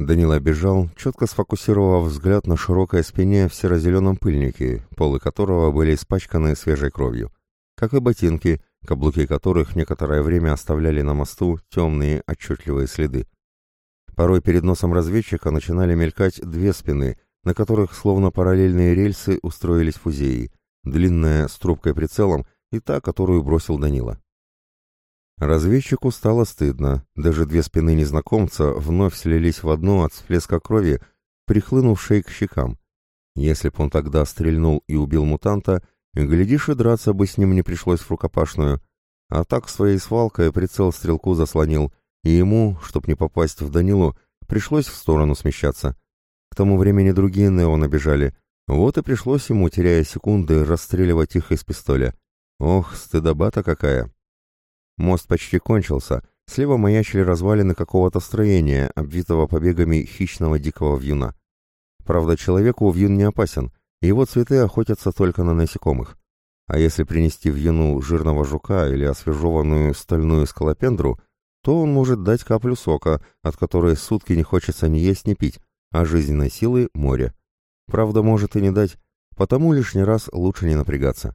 Данила бежал, четко сфокусировав взгляд на широкой спине в серо-зеленом пыльнике, полы которого были испачканы свежей кровью, как и ботинки, каблуки которых некоторое время оставляли на мосту темные отчетливые следы. Порой перед носом разведчика начинали мелькать две спины, на которых словно параллельные рельсы устроились фузеи, длинная с трубкой прицелом и та, которую бросил Данила. Разведчику стало стыдно, даже две спины незнакомца вновь слились в одну от всплеска крови, прихлынувшей к щекам. Если б он тогда стрельнул и убил мутанта, глядишь, и драться бы с ним не пришлось в рукопашную, а так своей свалкой прицел стрелку заслонил, и ему, чтоб не попасть в Данилу, пришлось в сторону смещаться. К тому времени другие Нео набежали, вот и пришлось ему, теряя секунды, расстреливать их из пистоля. Ох, стыдоба-то какая! Мост почти кончился, слева маячили развалины какого-то строения, обвитого побегами хищного дикого вьюна. Правда, человеку вьюн не опасен, его цветы охотятся только на насекомых. А если принести вьюну жирного жука или освежеванную стальную скалопендру, то он может дать каплю сока, от которой сутки не хочется ни есть, ни пить, а жизненной силы — море. Правда, может и не дать, потому лишний раз лучше не напрягаться.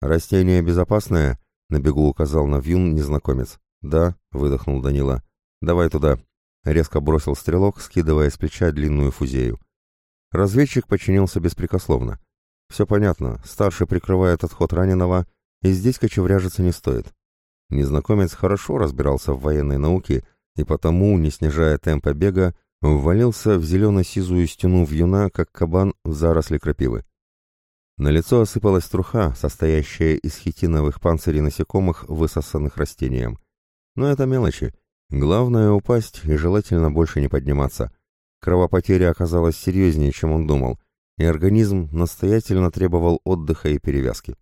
Растение безопасное — на бегу указал на вьюн незнакомец. «Да», — выдохнул Данила. «Давай туда», — резко бросил стрелок, скидывая с плеча длинную фузею. Разведчик подчинился беспрекословно. «Все понятно, старший прикрывает отход раненого, и здесь кочевряжиться не стоит». Незнакомец хорошо разбирался в военной науке, и потому, не снижая темпа бега, ввалился в зелено-сизую стену вьюна, как кабан в заросли крапивы. На лицо осыпалась труха, состоящая из хитиновых панцирей насекомых, высосанных растением. Но это мелочи. Главное — упасть и желательно больше не подниматься. Кровопотеря оказалась серьезнее, чем он думал, и организм настоятельно требовал отдыха и перевязки.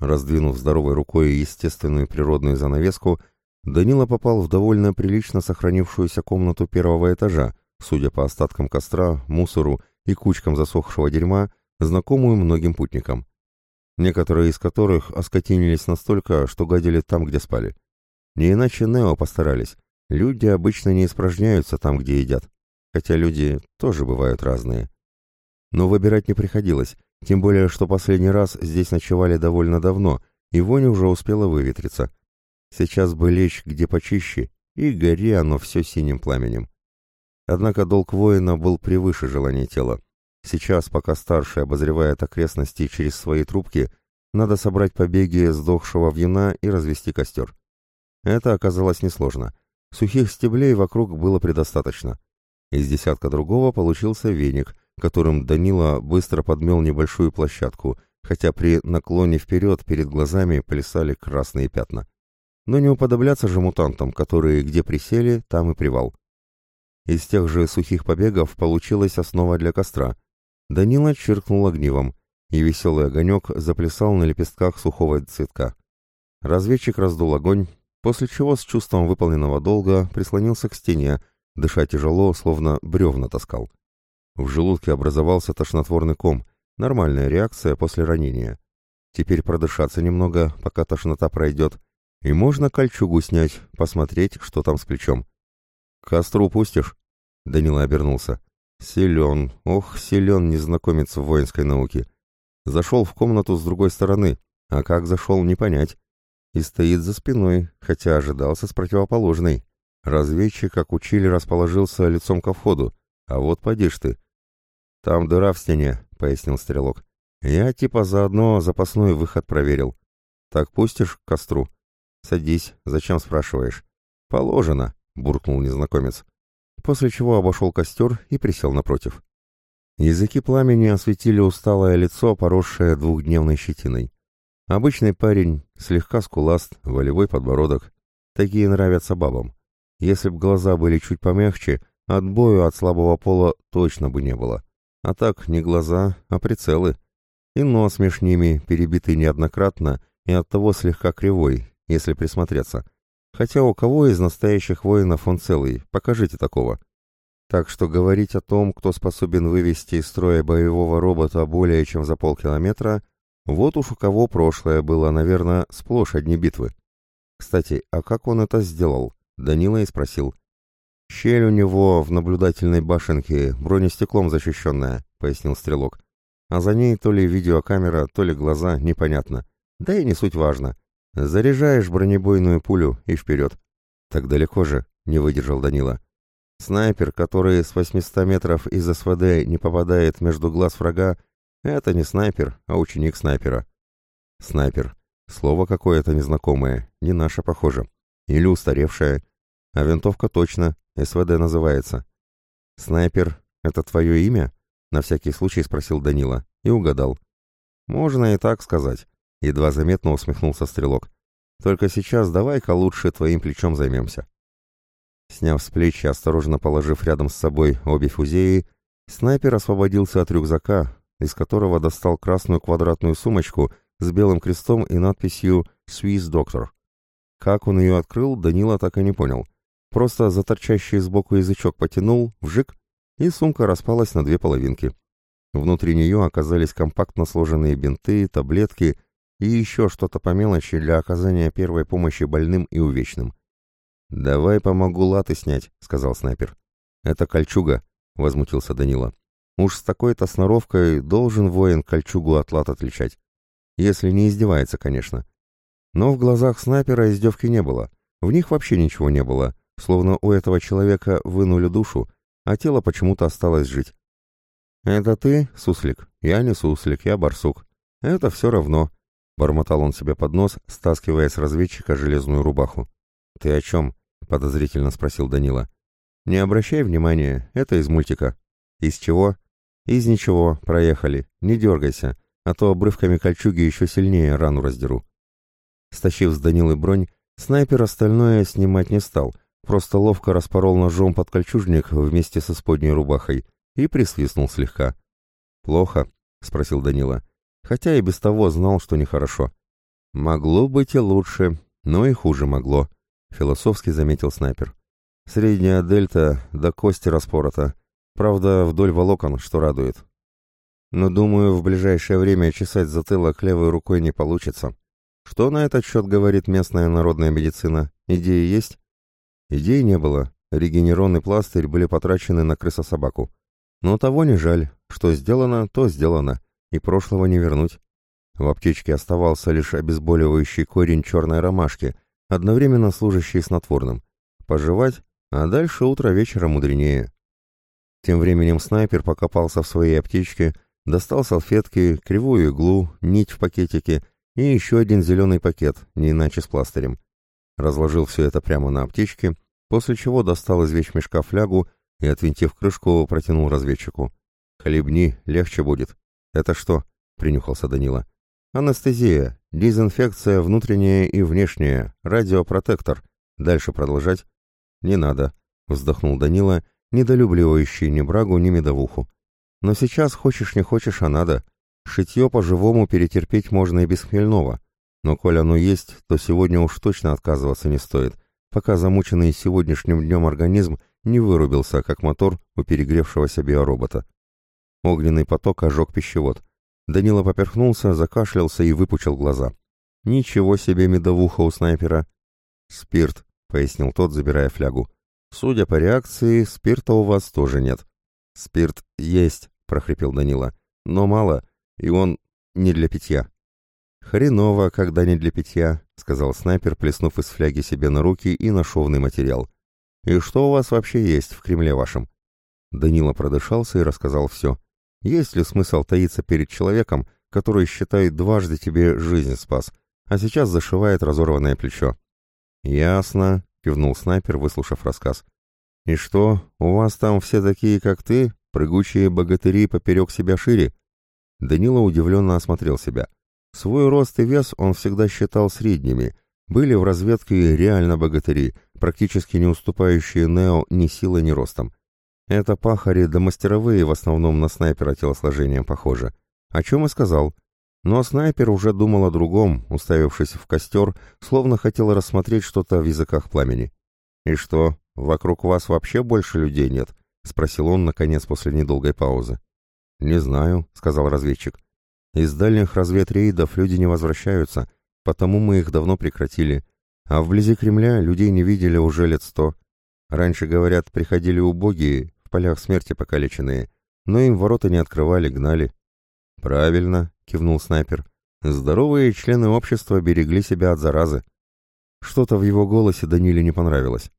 Раздвинув здоровой рукой естественную природную занавеску, Данила попал в довольно прилично сохранившуюся комнату первого этажа, судя по остаткам костра, мусору и кучкам засохшего дерьма, знакомую многим путникам, некоторые из которых оскотинились настолько, что гадили там, где спали. Не иначе Нео постарались. Люди обычно не испражняются там, где едят, хотя люди тоже бывают разные. Но выбирать не приходилось, тем более, что последний раз здесь ночевали довольно давно, и вонь уже успела выветриться. Сейчас бы лечь где почище, и гори оно все синим пламенем. Однако долг воина был превыше желания тела. Сейчас, пока старший обозревает окрестности через свои трубки, надо собрать побеги сдохшего вьюна и развести костер. Это оказалось несложно. Сухих стеблей вокруг было предостаточно. Из десятка другого получился веник, которым Данила быстро подмел небольшую площадку, хотя при наклоне вперед перед глазами плясали красные пятна. Но не уподобляться же мутантам, которые где присели, там и привал. Из тех же сухих побегов получилась основа для костра, Данила чиркнул огнивом, и веселый огонек заплясал на лепестках сухого цветка. Разведчик раздул огонь, после чего с чувством выполненного долга прислонился к стене, дыша тяжело, словно бревна таскал. В желудке образовался тошнотворный ком, нормальная реакция после ранения. Теперь продышаться немного, пока тошнота пройдет, и можно кольчугу снять, посмотреть, что там с плечом. «К костру пустишь?» Данила обернулся. Силен, ох, силен незнакомец в воинской науке. Зашел в комнату с другой стороны, а как зашел, не понять. И стоит за спиной, хотя ожидался с противоположной. Разведчик, как учили, расположился лицом ко входу. А вот поди ж ты. «Там дыра в стене», — пояснил стрелок. «Я типа заодно запасной выход проверил. Так пустишь к костру?» «Садись. Зачем спрашиваешь?» «Положено», — буркнул незнакомец после чего обошел костер и присел напротив. Языки пламени осветили усталое лицо, поросшее двухдневной щетиной. Обычный парень, слегка скуласт, волевой подбородок. Такие нравятся бабам. Если б глаза были чуть помягче, отбою от слабого пола точно бы не было. А так не глаза, а прицелы. И нос меж ними, перебитый неоднократно, и оттого слегка кривой, если присмотреться. Хотя у кого из настоящих воинов он целый, покажите такого. Так что говорить о том, кто способен вывести из строя боевого робота более чем за полкилометра, вот уж у кого прошлое было, наверное, сплошь одни битвы. Кстати, а как он это сделал? Данила и спросил. «Щель у него в наблюдательной башенке, бронестеклом защищенная», — пояснил стрелок. «А за ней то ли видеокамера, то ли глаза, непонятно. Да и не суть важно. Заряжаешь бронебойную пулю и вперед». «Так далеко же», — не выдержал Данила. «Снайпер, который с 800 метров из СВД не попадает между глаз врага, это не снайпер, а ученик снайпера». «Снайпер. Слово какое-то незнакомое, не наше, похоже. Или устаревшее. А винтовка точно, СВД называется. «Снайпер — это твое имя?» — на всякий случай спросил Данила. И угадал. «Можно и так сказать», — едва заметно усмехнулся стрелок. «Только сейчас давай-ка лучше твоим плечом займемся». Сняв с плеч и осторожно положив рядом с собой обе фузеи, снайпер освободился от рюкзака, из которого достал красную квадратную сумочку с белым крестом и надписью «Swiss Doctor». Как он ее открыл, Данила так и не понял. Просто за торчащий сбоку язычок потянул, вжик, и сумка распалась на две половинки. Внутри нее оказались компактно сложенные бинты, таблетки и еще что-то по мелочи для оказания первой помощи больным и увечным. «Давай помогу латы снять», — сказал снайпер. «Это кольчуга», — возмутился Данила. «Уж с такой-то сноровкой должен воин кольчугу от лат отличать. Если не издевается, конечно. Но в глазах снайпера издевки не было. В них вообще ничего не было, словно у этого человека вынули душу, а тело почему-то осталось жить. «Это ты, суслик? Я не суслик, я барсук. Это все равно», — бормотал он себе под нос, стаскивая с разведчика железную рубаху. «Ты о чем?» — подозрительно спросил Данила. «Не обращай внимания, это из мультика». «Из чего?» «Из ничего, проехали. Не дергайся, а то обрывками кольчуги еще сильнее рану раздеру». Стащив с Данилы бронь, снайпер остальное снимать не стал, просто ловко распорол ножом под кольчужник вместе со сподней рубахой и присвистнул слегка. «Плохо?» — спросил Данила, хотя и без того знал, что нехорошо. «Могло быть и лучше, но и хуже могло», — философски заметил снайпер. «Средняя дельта до кости распорота, правда, вдоль волокон, что радует. Но, думаю, в ближайшее время чесать затылок левой рукой не получится. Что на этот счет говорит местная народная медицина? Идеи есть? Идей не было. Регенерон и пластырь были потрачены на крысособаку. Но того не жаль. Что сделано, то сделано. И прошлого не вернуть. В аптечке оставался лишь обезболивающий корень черной ромашки, одновременно служащий снотворным. Пожевать, а дальше утро вечера мудренее. Тем временем снайпер покопался в своей аптечке, достал салфетки, кривую иглу, нить в пакетике и еще один зеленый пакет, не иначе с пластырем. Разложил все это прямо на аптечке, после чего достал из вещмешка флягу и, отвинтив крышку, протянул разведчику. «Хлебни, легче будет». «Это что?» — принюхался Данила. «Анестезия, дезинфекция внутренняя и внешняя, радиопротектор. Дальше продолжать?» «Не надо», — вздохнул Данила, недолюбливающий ни брагу, ни медовуху. «Но сейчас, хочешь не хочешь, а надо. Шитье по-живому перетерпеть можно и без хмельного, но коль оно есть, то сегодня уж точно отказываться не стоит, пока замученный сегодняшним днем организм не вырубился, как мотор у перегревшегося биоробота. Огненный поток ожег пищевод. Данила поперхнулся, закашлялся и выпучил глаза. «Ничего себе медовуха у снайпера!» «Спирт», — пояснил тот, забирая флягу. «Судя по реакции, спирта у вас тоже нет». «Спирт есть», — прохрипел Данила. «Но мало, и он не для питья. «Хреново, когда не для питья», — сказал снайпер, плеснув из фляги себе на руки и на шовный материал. «И что у вас вообще есть в Кремле вашем?» Данила продышался и рассказал все. «Есть ли смысл таиться перед человеком, который считает дважды тебе жизнь спас, а сейчас зашивает разорванное плечо?» «Ясно», — кивнул снайпер, выслушав рассказ. «И что, у вас там все такие, как ты, прыгучие богатыри поперек себя шире?» Данила удивленно осмотрел себя. Свой рост и вес он всегда считал средними. Были в разведке реально богатыри, практически не уступающие Нео ни силой, ни ростом. Это пахари да мастеровые в основном на снайпера телосложением похожи. О чем и сказал. Но снайпер уже думал о другом, уставившись в костер, словно хотел рассмотреть что-то в языках пламени. «И что, вокруг вас вообще больше людей нет?» — спросил он, наконец, после недолгой паузы. «Не знаю», — сказал разведчик. «Из дальних разведрейдов люди не возвращаются, потому мы их давно прекратили, а вблизи Кремля людей не видели уже лет сто. Раньше, говорят, приходили убогие, полях смерти покалеченные, но им ворота не открывали, гнали. «Правильно», — кивнул снайпер. «Здоровые члены общества берегли себя от заразы». Что-то в его голосе Даниле не понравилось.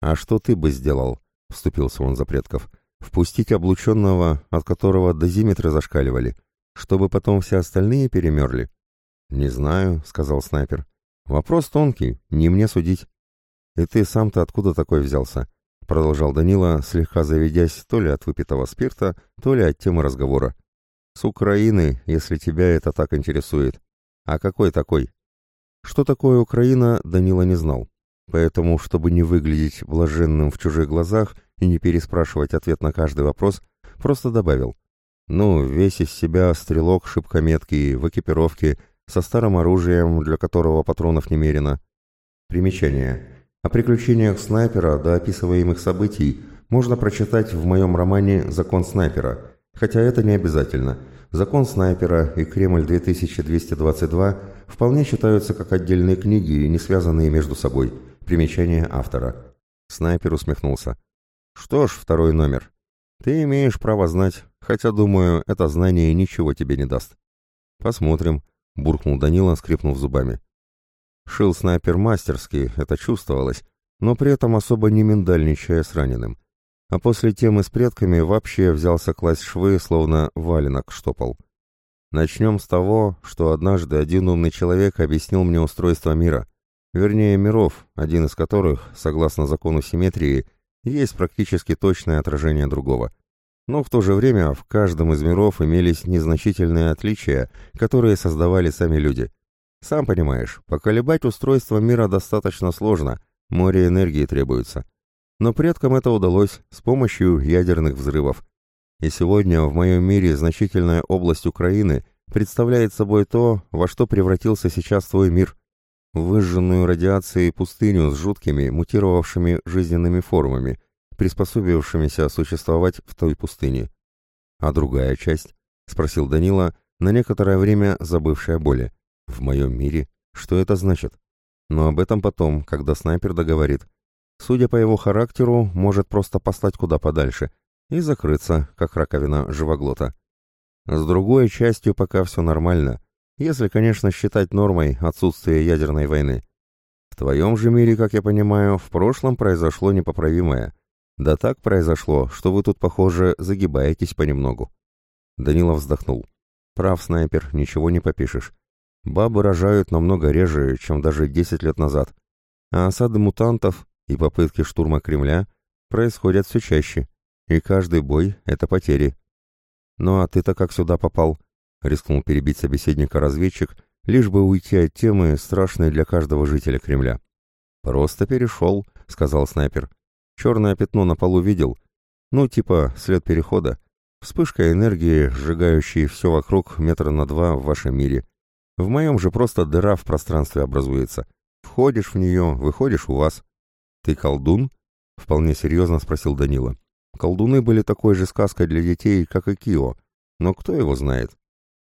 «А что ты бы сделал?» — вступился он за предков. «Впустить облученного, от которого дозиметры зашкаливали, чтобы потом все остальные перемерли?» «Не знаю», — сказал снайпер. «Вопрос тонкий, не мне судить». «И ты сам-то откуда такой взялся?» — продолжал Данила, слегка заведясь то ли от выпитого спирта, то ли от темы разговора. «С Украины, если тебя это так интересует. А какой такой?» Что такое Украина, Данила не знал. Поэтому, чтобы не выглядеть блаженным в чужих глазах и не переспрашивать ответ на каждый вопрос, просто добавил. «Ну, весь из себя стрелок шибкометкий, в экипировке, со старым оружием, для которого патронов немерено». Примечание. О приключениях снайпера до описываемых событий можно прочитать в моем романе «Закон снайпера», хотя это не обязательно. «Закон снайпера» и «Кремль-2222» вполне считаются как отдельные книги, не связанные между собой. Примечание автора. Снайпер усмехнулся. «Что ж, второй номер. Ты имеешь право знать, хотя, думаю, это знание ничего тебе не даст». «Посмотрим», — буркнул Данила, скрипнув зубами. Шил снайпер мастерски, это чувствовалось, но при этом особо не миндальничая с раненым. А после темы с предками вообще взялся класть швы, словно валенок штопал. Начнем с того, что однажды один умный человек объяснил мне устройство мира. Вернее, миров, один из которых, согласно закону симметрии, есть практически точное отражение другого. Но в то же время в каждом из миров имелись незначительные отличия, которые создавали сами люди – сам понимаешь, поколебать устройство мира достаточно сложно, море энергии требуется. Но предкам это удалось с помощью ядерных взрывов. И сегодня в моем мире значительная область Украины представляет собой то, во что превратился сейчас твой мир. Выжженную радиацией пустыню с жуткими, мутировавшими жизненными формами, приспособившимися существовать в той пустыне. «А другая часть?» — спросил Данила, на некоторое время забывшая боли. В моем мире? Что это значит? Но об этом потом, когда снайпер договорит. Судя по его характеру, может просто послать куда подальше и закрыться, как раковина живоглота. С другой частью пока все нормально, если, конечно, считать нормой отсутствие ядерной войны. В твоем же мире, как я понимаю, в прошлом произошло непоправимое. Да так произошло, что вы тут, похоже, загибаетесь понемногу. Данилов вздохнул. Прав, снайпер, ничего не попишешь. Бабы рожают намного реже, чем даже 10 лет назад, а осады мутантов и попытки штурма Кремля происходят все чаще, и каждый бой — это потери. «Ну а ты-то как сюда попал?» — рискнул перебить собеседника разведчик, лишь бы уйти от темы, страшной для каждого жителя Кремля. «Просто перешел», — сказал снайпер. «Черное пятно на полу видел? Ну, типа след перехода. Вспышка энергии, сжигающей все вокруг метра на два в вашем мире. В моем же просто дыра в пространстве образуется. Входишь в нее, выходишь у вас. Ты колдун? Вполне серьезно спросил Данила. Колдуны были такой же сказкой для детей, как и Кио. Но кто его знает?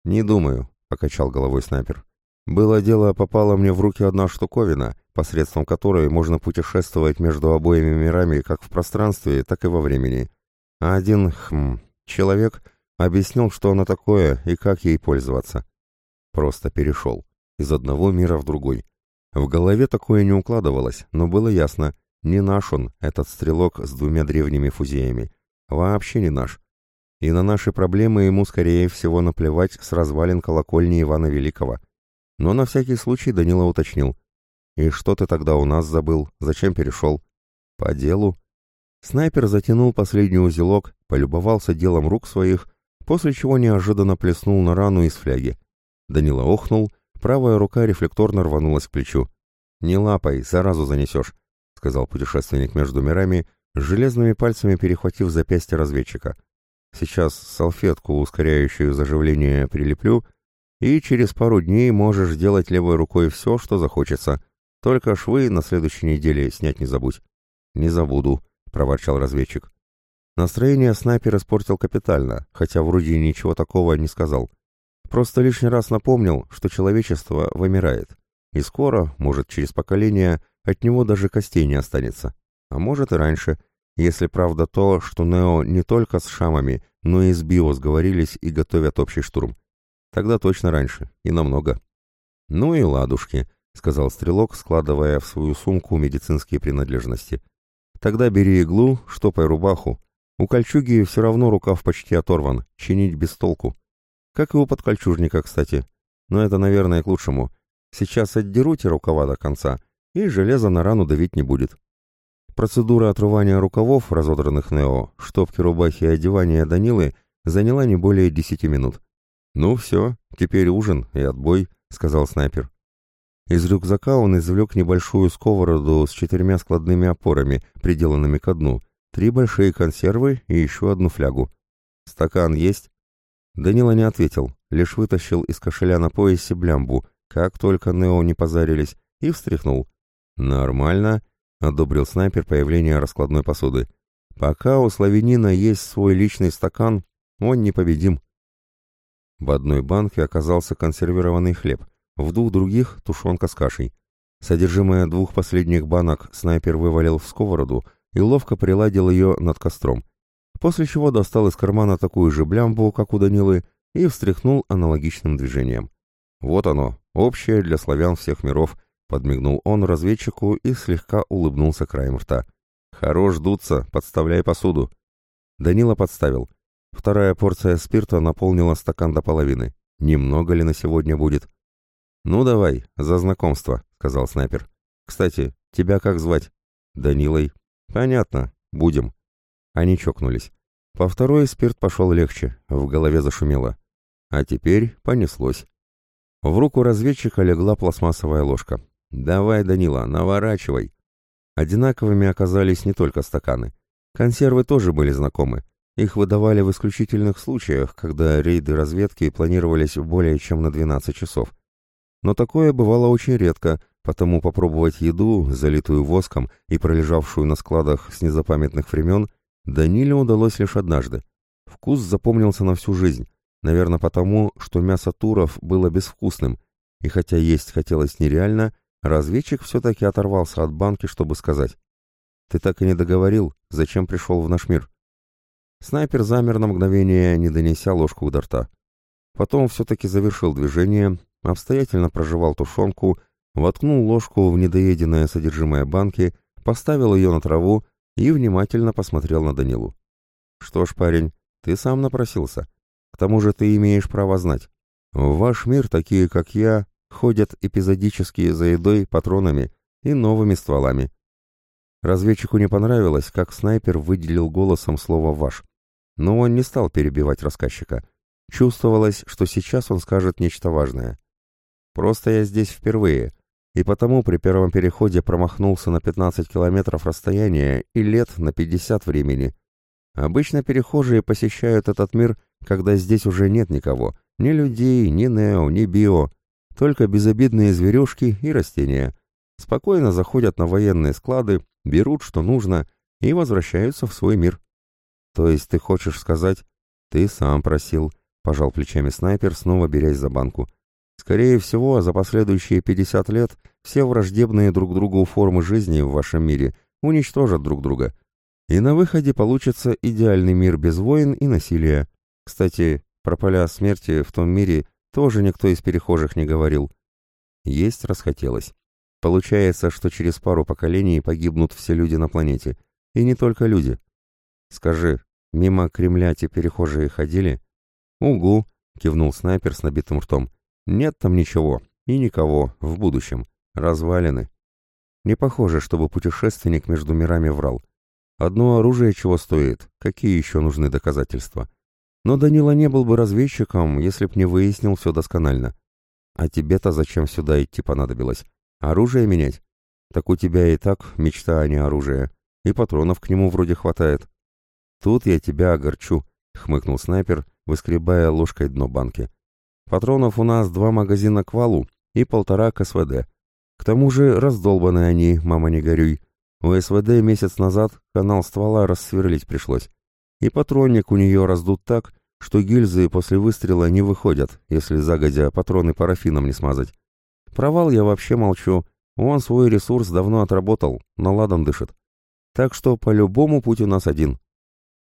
Не думаю, покачал головой снайпер. Было дело, попала мне в руки одна штуковина, посредством которой можно путешествовать между обоими мирами как в пространстве, так и во времени. А один, хм, человек объяснил, что она такое и как ей пользоваться. Просто перешел. Из одного мира в другой. В голове такое не укладывалось, но было ясно. Не наш он, этот стрелок с двумя древними фузиями. Вообще не наш. И на наши проблемы ему, скорее всего, наплевать с развалин колокольни Ивана Великого. Но на всякий случай Данила уточнил. «И что ты тогда у нас забыл? Зачем перешел?» «По делу». Снайпер затянул последний узелок, полюбовался делом рук своих, после чего неожиданно плеснул на рану из фляги. Данила охнул, правая рука рефлекторно рванулась к плечу. «Не лапай, заразу занесешь», — сказал путешественник между мирами, железными пальцами перехватив запястье разведчика. «Сейчас салфетку, ускоряющую заживление, прилеплю, и через пару дней можешь делать левой рукой все, что захочется. Только швы на следующей неделе снять не забудь». «Не забуду», — проворчал разведчик. Настроение снайпер испортил капитально, хотя вроде ничего такого не сказал. Просто лишний раз напомнил, что человечество вымирает, и скоро, может через поколение, от него даже костей не останется. А может и раньше, если правда то, что Нео не только с шамами, но и с Био сговорились и готовят общий штурм. Тогда точно раньше, и намного. «Ну и ладушки», — сказал стрелок, складывая в свою сумку медицинские принадлежности. «Тогда бери иглу, штопай рубаху. У кольчуги все равно рукав почти оторван, чинить без толку. Как и у подкольчужника, кстати. Но это, наверное, к лучшему. Сейчас отдеруте рукава до конца, и железо на рану давить не будет». Процедура отрывания рукавов, разодранных Нео, штопки рубахи и одевания Данилы заняла не более десяти минут. «Ну все, теперь ужин и отбой», — сказал снайпер. Из рюкзака он извлек небольшую сковороду с четырьмя складными опорами, приделанными ко дну, три большие консервы и еще одну флягу. «Стакан есть?» Данила не ответил, лишь вытащил из кошеля на поясе блямбу, как только Нео не позарились, и встряхнул. «Нормально», — одобрил снайпер появление раскладной посуды. «Пока у славянина есть свой личный стакан, он непобедим». В одной банке оказался консервированный хлеб, в двух других — тушенка с кашей. Содержимое двух последних банок снайпер вывалил в сковороду и ловко приладил ее над костром, после чего достал из кармана такую же блямбу, как у Данилы, и встряхнул аналогичным движением. «Вот оно, общее для славян всех миров», — подмигнул он разведчику и слегка улыбнулся краем рта. «Хорош дуться, подставляй посуду». Данила подставил. Вторая порция спирта наполнила стакан до половины. Немного ли на сегодня будет? «Ну давай, за знакомство», — сказал снайпер. «Кстати, тебя как звать?» «Данилой». «Понятно, будем». Они чокнулись. По второй спирт пошел легче, в голове зашумело. А теперь понеслось. В руку разведчика легла пластмассовая ложка. «Давай, Данила, наворачивай». Одинаковыми оказались не только стаканы. Консервы тоже были знакомы. Их выдавали в исключительных случаях, когда рейды разведки планировались более чем на 12 часов. Но такое бывало очень редко, потому попробовать еду, залитую воском и пролежавшую на складах с незапамятных времен, Даниле удалось лишь однажды. Вкус запомнился на всю жизнь, наверное потому, что мясо туров было безвкусным, и хотя есть хотелось нереально, разведчик все-таки оторвался от банки, чтобы сказать. «Ты так и не договорил, зачем пришел в наш мир?» Снайпер замер на мгновение, не донеся ложку до рта. Потом все-таки завершил движение, обстоятельно прожевал тушенку, воткнул ложку в недоеденное содержимое банки, поставил ее на траву и внимательно посмотрел на Данилу. «Что ж, парень, ты сам напросился. К тому же ты имеешь право знать. В ваш мир такие, как я, ходят эпизодически за едой, патронами и новыми стволами». Разведчику не понравилось, как снайпер выделил голосом слово «ваш». Но он не стал перебивать рассказчика. Чувствовалось, что сейчас он скажет нечто важное. «Просто я здесь впервые, и потому при первом переходе промахнулся на 15 километров расстояния и лет на 50 времени. Обычно перехожие посещают этот мир, когда здесь уже нет никого, ни людей, ни нео, ни био, только безобидные зверюшки и растения. Спокойно заходят на военные склады, берут, что нужно, и возвращаются в свой мир. «То есть ты хочешь сказать...» «Ты сам просил», — пожал плечами снайпер, снова берясь за банку. «Скорее всего, за последующие пятьдесят лет все враждебные друг другу формы жизни в вашем мире уничтожат друг друга. И на выходе получится идеальный мир без войн и насилия. Кстати, про поля смерти в том мире тоже никто из перехожих не говорил. Есть расхотелось. Получается, что через пару поколений погибнут все люди на планете. И не только люди. Скажи, мимо Кремля те перехожие ходили? Угу, кивнул снайпер с набитым ртом. Нет там ничего и никого в будущем. Развалины. Не похоже, чтобы путешественник между мирами врал. Одно оружие чего стоит, какие еще нужны доказательства. Но Данила не был бы разведчиком, если б не выяснил все досконально. А тебе-то зачем сюда идти понадобилось? Оружие менять? Так у тебя и так мечта, а не оружие. И патронов к нему вроде хватает. «Тут я тебя огорчу», — хмыкнул снайпер, выскребая ложкой дно банки. «Патронов у нас два магазина к валу и полтора к СВД. К тому же раздолбаны они, мама не горюй. У СВД месяц назад канал ствола рассверлить пришлось. И патронник у нее раздут так, что гильзы после выстрела не выходят, если загодя патроны парафином не смазать. Провал я вообще молчу, он свой ресурс давно отработал, но ладом дышит. Так что по-любому путь у нас один.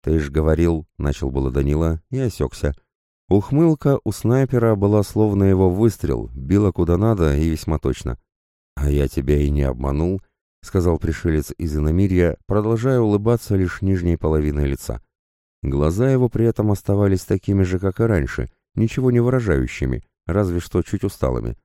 Ты ж говорил, начал было Данила и осекся. Ухмылка у снайпера была словно его выстрел, била куда надо и весьма точно. «А я тебя и не обманул», — сказал пришелец из иномирья, продолжая улыбаться лишь нижней половиной лица. Глаза его при этом оставались такими же, как и раньше, ничего не выражающими, разве что чуть усталыми.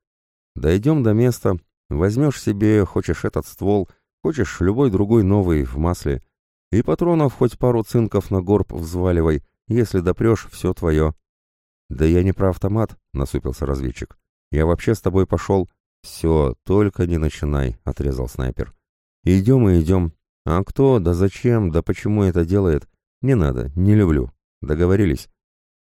«Дойдем до места, возьмешь себе, хочешь этот ствол, хочешь любой другой новый в масле, и патронов хоть пару цинков на горб взваливай, если допрешь, все твое». «Да я не про автомат», — насупился разведчик. «Я вообще с тобой пошел...» «Все, только не начинай», — отрезал снайпер. «Идем и идем. А кто, да зачем, да почему это делает? Не надо, не люблю. Договорились?»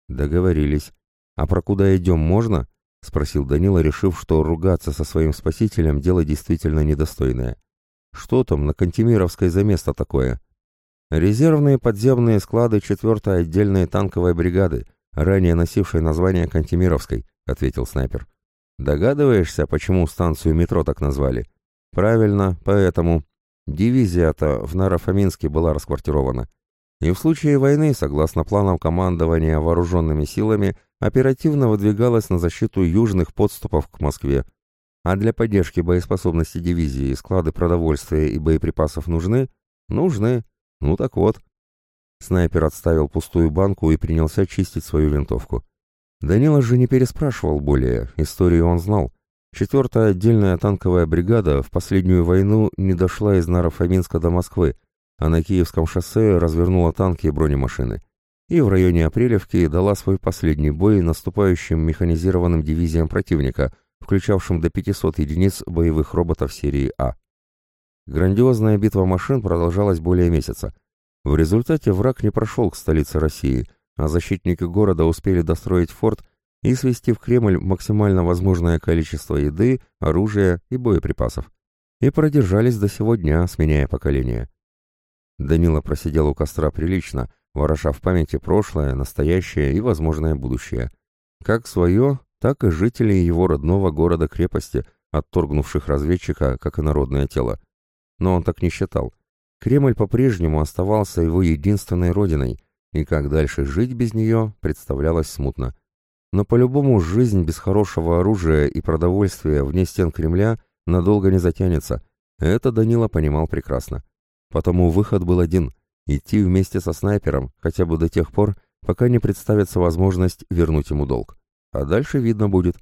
«Договорились. А про куда идем можно?» — спросил Данила, решив, что ругаться со своим спасителем — дело действительно недостойное. «Что там на Кантемировской за место такое?» «Резервные подземные склады 4-й отдельной танковой бригады, ранее носившей название Кантемировской», — ответил снайпер. Догадываешься, почему станцию метро так назвали? Правильно, поэтому. Дивизия-то в Нарафаминске была расквартирована. И в случае войны, согласно планам командования вооруженными силами, оперативно выдвигалась на защиту южных подступов к Москве. А для поддержки боеспособности дивизии склады продовольствия и боеприпасов нужны? Нужны. Ну так вот. Снайпер отставил пустую банку и принялся чистить свою винтовку. Данила же не переспрашивал более, историю он знал. Четвертая отдельная танковая бригада в последнюю войну не дошла из Нарафаминска до Москвы, а на Киевском шоссе развернула танки и бронемашины. И в районе Апрелевки дала свой последний бой наступающим механизированным дивизиям противника, включавшим до 500 единиц боевых роботов серии А. Грандиозная битва машин продолжалась более месяца. В результате враг не прошел к столице России, а защитники города успели достроить форт и свести в Кремль максимально возможное количество еды, оружия и боеприпасов. И продержались до сего дня, сменяя поколение. Данила просидел у костра прилично, вороша в памяти прошлое, настоящее и возможное будущее. Как свое, так и жителей его родного города-крепости, отторгнувших разведчика, как и народное тело. Но он так не считал. Кремль по-прежнему оставался его единственной родиной, и как дальше жить без нее, представлялось смутно. Но по-любому жизнь без хорошего оружия и продовольствия вне стен Кремля надолго не затянется. Это Данила понимал прекрасно. Потому выход был один — идти вместе со снайпером, хотя бы до тех пор, пока не представится возможность вернуть ему долг. А дальше видно будет.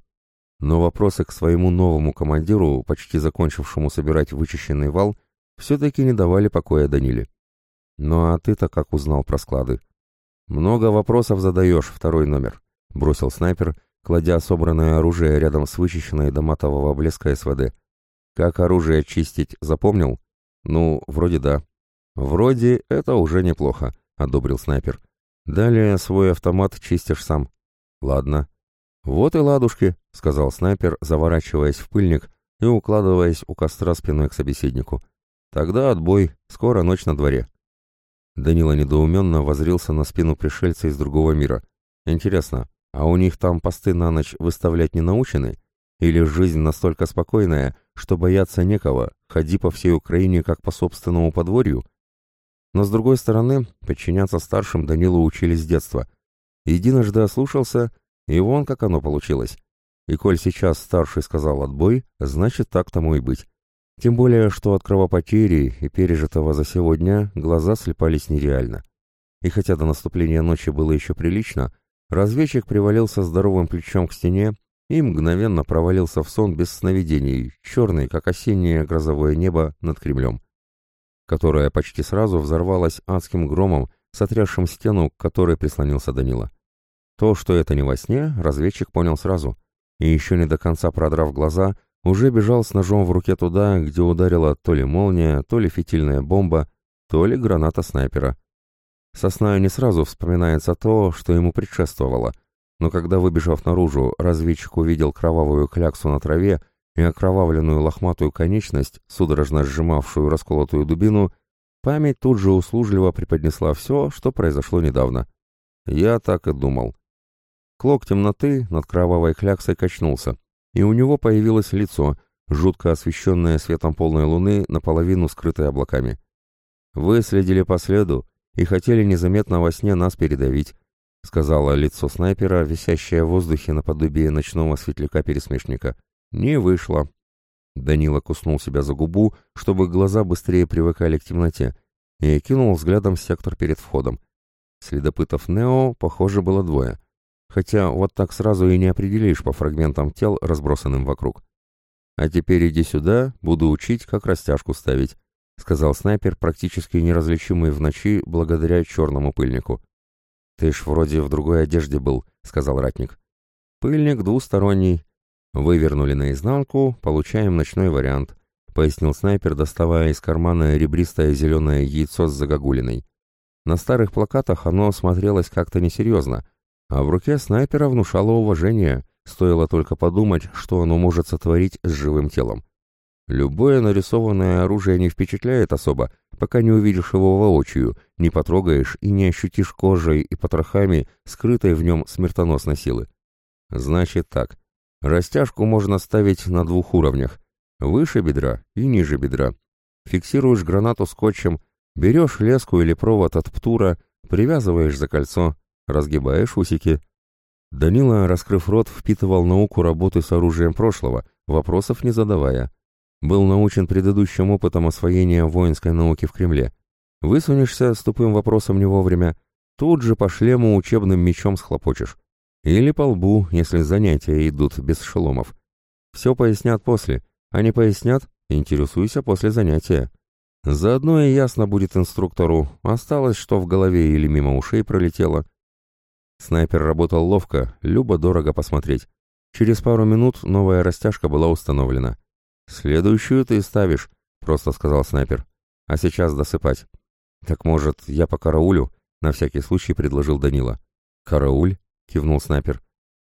Но вопросы к своему новому командиру, почти закончившему собирать вычищенный вал, все-таки не давали покоя Даниле. «Ну а ты-то как узнал про склады?» «Много вопросов задаешь, второй номер», — бросил снайпер, кладя собранное оружие рядом с вычищенной до матового блеска СВД. «Как оружие чистить, запомнил?» «Ну, вроде да». «Вроде это уже неплохо», — одобрил снайпер. «Далее свой автомат чистишь сам». «Ладно». «Вот и ладушки», — сказал снайпер, заворачиваясь в пыльник и укладываясь у костра спиной к собеседнику. «Тогда отбой, скоро ночь на дворе». Данила недоуменно возрился на спину пришельца из другого мира. Интересно, а у них там посты на ночь выставлять не научены? Или жизнь настолько спокойная, что бояться некого, ходи по всей Украине как по собственному подворью? Но с другой стороны, подчиняться старшим Данилу учили с детства. Единожды ослушался, и вон как оно получилось. И коль сейчас старший сказал отбой, значит так тому и быть. Тем более, что от кровопотери и пережитого за сегодня глаза слепались нереально. И хотя до наступления ночи было еще прилично, разведчик привалился здоровым плечом к стене и мгновенно провалился в сон без сновидений, черный, как осеннее грозовое небо над Кремлем, которое почти сразу взорвалось адским громом, сотрясшим стену, к которой прислонился Данила. То, что это не во сне, разведчик понял сразу, и еще не до конца продрав глаза, уже бежал с ножом в руке туда, где ударила то ли молния, то ли фитильная бомба, то ли граната снайпера. Со не сразу вспоминается то, что ему предшествовало, но когда, выбежав наружу, разведчик увидел кровавую кляксу на траве и окровавленную лохматую конечность, судорожно сжимавшую расколотую дубину, память тут же услужливо преподнесла все, что произошло недавно. Я так и думал. Клок темноты над кровавой кляксой качнулся и у него появилось лицо, жутко освещенное светом полной луны, наполовину скрытое облаками. Вы следили по следу и хотели незаметно во сне нас передавить, сказала лицо снайпера, висящее в воздухе наподобие ночного светляка-пересмешника. Не вышло. Данила куснул себя за губу, чтобы глаза быстрее привыкали к темноте, и кинул взглядом сектор перед входом. Следопытов Нео, похоже, было двое. Хотя вот так сразу и не определишь по фрагментам тел, разбросанным вокруг. «А теперь иди сюда, буду учить, как растяжку ставить», — сказал снайпер, практически неразличимый в ночи благодаря черному пыльнику. «Ты ж вроде в другой одежде был», — сказал ратник. «Пыльник двусторонний. Вывернули наизнанку, получаем ночной вариант», — пояснил снайпер, доставая из кармана ребристое зеленое яйцо с загогулиной. На старых плакатах оно смотрелось как-то несерьезно, а в руке снайпера внушало уважение — Стоило только подумать, что оно может сотворить с живым телом. Любое нарисованное оружие не впечатляет особо, пока не увидишь его воочию, не потрогаешь и не ощутишь кожей и потрохами скрытой в нем смертоносной силы. Значит так, растяжку можно ставить на двух уровнях, выше бедра и ниже бедра. Фиксируешь гранату скотчем, берешь леску или провод от птура, привязываешь за кольцо, разгибаешь усики — Данила, раскрыв рот, впитывал науку работы с оружием прошлого, вопросов не задавая. Был научен предыдущим опытом освоения воинской науки в Кремле. Высунешься с тупым вопросом не вовремя, тут же по шлему учебным мечом схлопочешь. Или по лбу, если занятия идут без шеломов. Все пояснят после, а не пояснят, интересуйся после занятия. Заодно и ясно будет инструктору, осталось, что в голове или мимо ушей пролетело. Снайпер работал ловко, любо-дорого посмотреть. Через пару минут новая растяжка была установлена. «Следующую ты ставишь», — просто сказал снайпер. «А сейчас досыпать». «Так, может, я по караулю?» — на всякий случай предложил Данила. «Карауль?» — кивнул снайпер.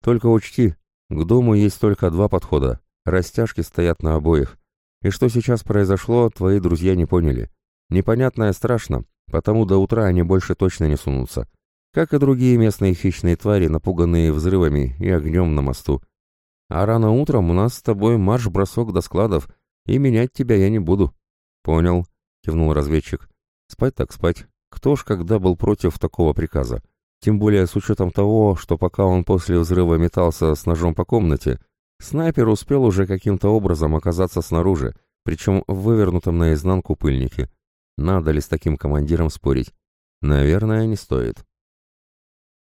«Только учти, к дому есть только два подхода. Растяжки стоят на обоих. И что сейчас произошло, твои друзья не поняли. Непонятное страшно, потому до утра они больше точно не сунутся как и другие местные хищные твари, напуганные взрывами и огнем на мосту. А рано утром у нас с тобой марш-бросок до складов, и менять тебя я не буду. Понял, кивнул разведчик. Спать так спать. Кто ж когда был против такого приказа? Тем более с учетом того, что пока он после взрыва метался с ножом по комнате, снайпер успел уже каким-то образом оказаться снаружи, причем в вывернутом наизнанку пыльнике. Надо ли с таким командиром спорить? Наверное, не стоит.